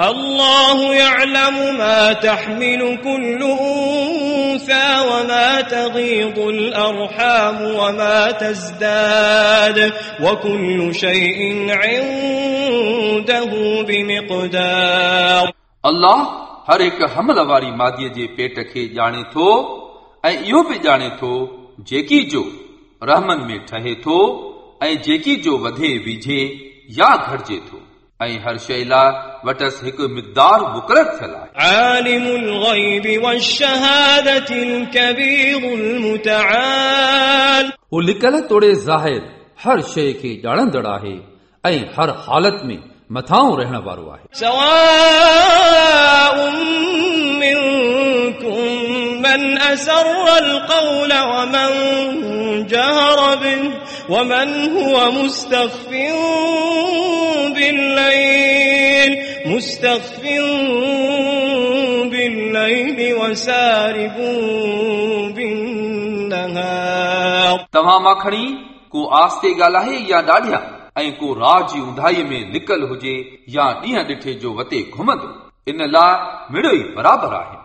الله يعلم ما تحمل كل أنثى وما تغيض الأرحام وما تزداد وكل شيء عنده بمقدار अल्लाह हर हिकु हमल वारी मादीअ जे पेट खे ॼाणे थो ऐं इहो बि ॼाणे थो जेकी जो रहमन में ठहे थो ऐं जेकी जो वधे विझे या घटिजे थो ऐं हर शइ लाइ वटसि हिकु मिक़दार मुक़ररु थियल आहे عالم الغيب والشهادة الكبير المتعال हू लिकल तोड़े ज़ाहिर हर शइ खे ॼाणंदड़ आहे ऐं हर हालत में मथां रहण वारो आहे سواء منكم من أسر القول ومن جهر به ومن هو مستخف بالليل مستخف بالليل وسارب بالنهار तव्हां मां खणी को आस्ते ॻाल्हाए या ॾाढिया ऐं को रात जी उंधाईअ में लिकल हुजे या ॾींहं ॾिठे जो वते घुमंदो इन लाइ मिड़ो ई बराबरि आहे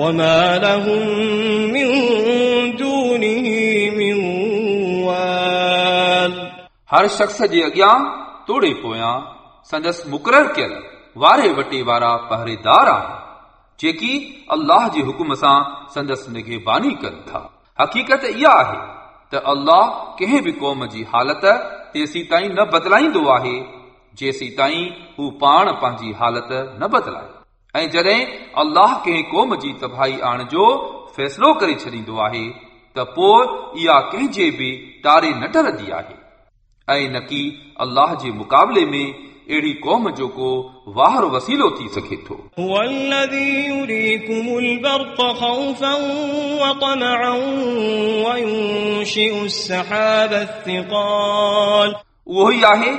وما لهم من دونه من وال हर शख़्स जे अॻियां तोड़े पोयां संदसि मुक़ररु कयल वारे वटे वारा पहरेदार आहिनि जेकी अल्लाह जे हुकुम सां संदसि निगेबानी कनि था हक़ीक़त इहा आहे त अल्लाह कंहिं बि क़ौम जी हालत तेसीं ताईं न बदिलाईंदो आहे जेसीं ताईं हू पाण पंहिंजी हालत न बदिलाए جد اللہ قوم کی تباہی آن جو فیصلو کردیدو تع كے بھی تارے نٹردی ہے نكی اللہ كے مقابلے میں اڑی كوم جو وار وسیلو ہے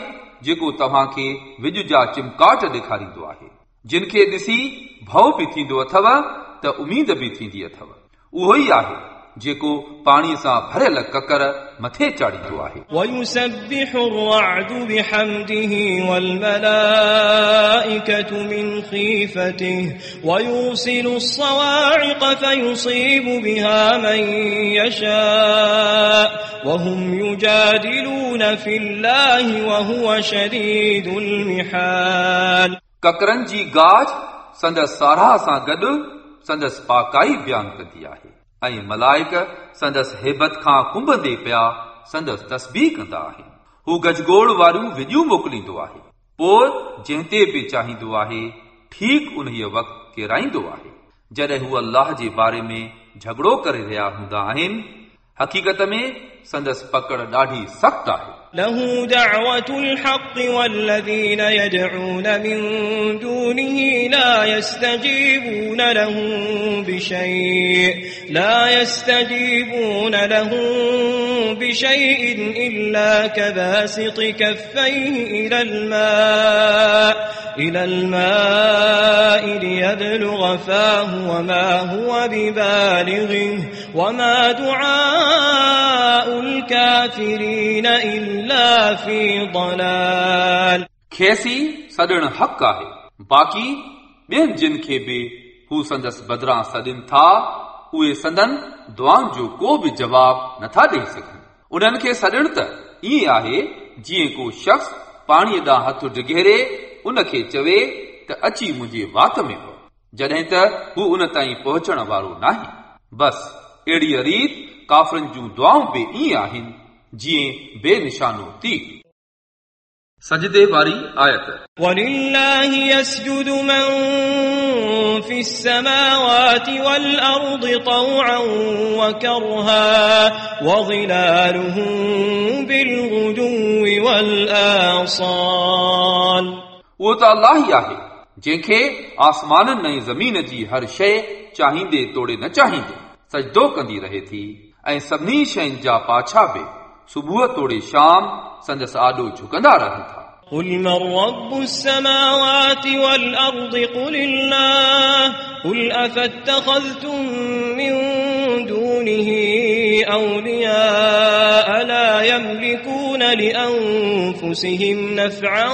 جہاں كے بج كا چمكاٹ ڈكھاری ہے जिन खे ॾिसी भउ बि थींदो अथव त उमीद बि थींदी अथव उहो ई आहे जेको पाणीअ सां भरियल ककर मथे चाढ़ींदो आहे ويسبح الرعد بحمده والملائكة من خيفته ويرسل الصواعق فيصيب بها من يشاء وهم يجادلون في الله وهو شديد المحال ककरनि जी गाज संदसि साराह सां गॾु संदसि पाकाई बयानु कंदी आहे ऐं मलाइक संदसि हेबत खां कुंभंदे पिया संदसि तस्बीह कंदा आहिनि हू गजगोड़ वारियूं विॼूं मोकिलींदो आहे पोइ जंहिं ते बि चाहींदो आहे ठीकु उन वक़्तु केराईंदो आहे जॾहिं हू अल्लाह जे बारे में झगड़ो करे रहिया हूंदा आहिनि हक़ीक़त में संदसि पकड़ ॾाढी सख़्तु आहे له دعوة الحق والذين يدعون من دونه لا يستجيبون له بشيء لا يستجيبون له بشيء إلا كباسط كفيه إلى الماء إلى الماء ليبلغ فاه وما هو ببالغه وما دعاء الكافرين إلا في ضلال खेसी सॾणु हक़ आहे बाक़ी ॿियनि जिन खे बि हू संदसि बदिरां सॾनि था उहे संदन दुआनि जो को बि जवाब नथा ॾेई सघनि उन्हनि खे सॾणु त ईअं आहे जीअं को शख़्स पाणीअ ॾांहुं हथु डिघेरे उन खे चवे त अची मुंहिंजे वात में पओ जॾहिं त हू उन ताईं पहुचण वारो नाहे बसि अहिड़ीअ रीत काफ़रनि जूं दुआऊं बि ईअं आहिनि जीअं बेनिशानो तीर सजदे वारी आयत ولله يسجد من في السماوات والأرض طوعا وكرها وظلالهم بالغدو والآصال उहो त अलाह ई आहे जंहिंखे आसमाननि ऐं ज़मीन जी हर शइ चाहींदे तोड़े न चाहींदे सजदो कंदी रहे थी ऐं सभिनी शयुनि जा पाछा बि सुबुह तोड़े शाम संदसि आॾो झुकंदा रहनि था قل من رب السماوات والأرض قل الله قل أفاتخذتم من دونه أولياء لا يملكون لأنفسهم نفعا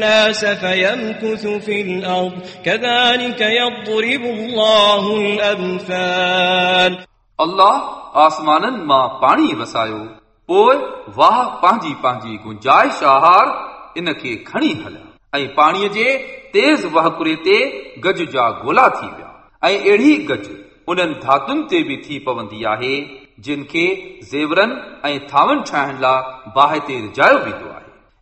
الناس فيمكث في الأرض كذلك يضرب الله الأمثال अल्लाह आसमाननि मां पाणी वसायो पोइ वाह पंहिंजी पंहिंजी गुंजाइश आहार इन खे खणी हलिया ऐं पाणीअ जे तेज़ वहकुरे ते गज जा गोला थी विया ऐं अहिड़ी गज उन्हनि धातुनि ते बि थी पवंदी आहे जिन खे ज़ेवरनि ऐं थावनि ठाहिण लाइ बाहि ते रिजायो वेंदो आहे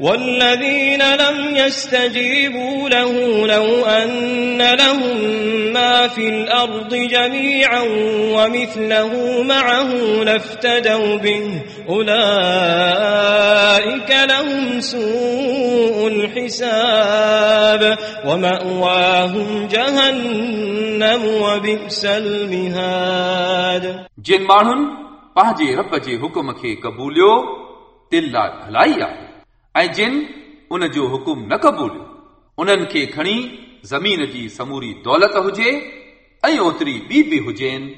والذين لم يستجيبوا له لو أن لهم ما في الأرض جميعا ومثله معه لافتدوا به أولئك لهم سوء الحساب ومأواهم جهنم وبئس المهاد जिन माण्हुनि पंहिंजे रब जे हुकुम खे क़बूलियो तिल लाइ भलाई आहे ऐं जिन उन जो हुकुम न क़बूलियो उन्हनि खे खणी ज़मीन जी समूरी दौलत हुजे ऐं ओतिरी ॿी बि हुजेनि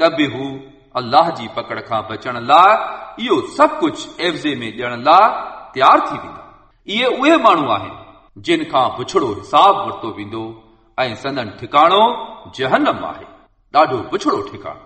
त बि हू अल्लाह जी पकड़ खां बचण लाइ इहो सभु कुझु एवज़े में ॾियण लाइ तयारु थी वेंदा इहे उहे माण्हू आहिनि जिन खां बुछड़ो हिसाब वरितो वेंदो ऐं संदन ठिकाणो जहनम आहे ॾाढो बुछड़ो ठिकाणो